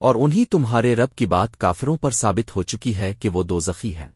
اور انہی تمہارے رب کی بات کافروں پر ثابت ہو چکی ہے کہ وہ دوزخی ہے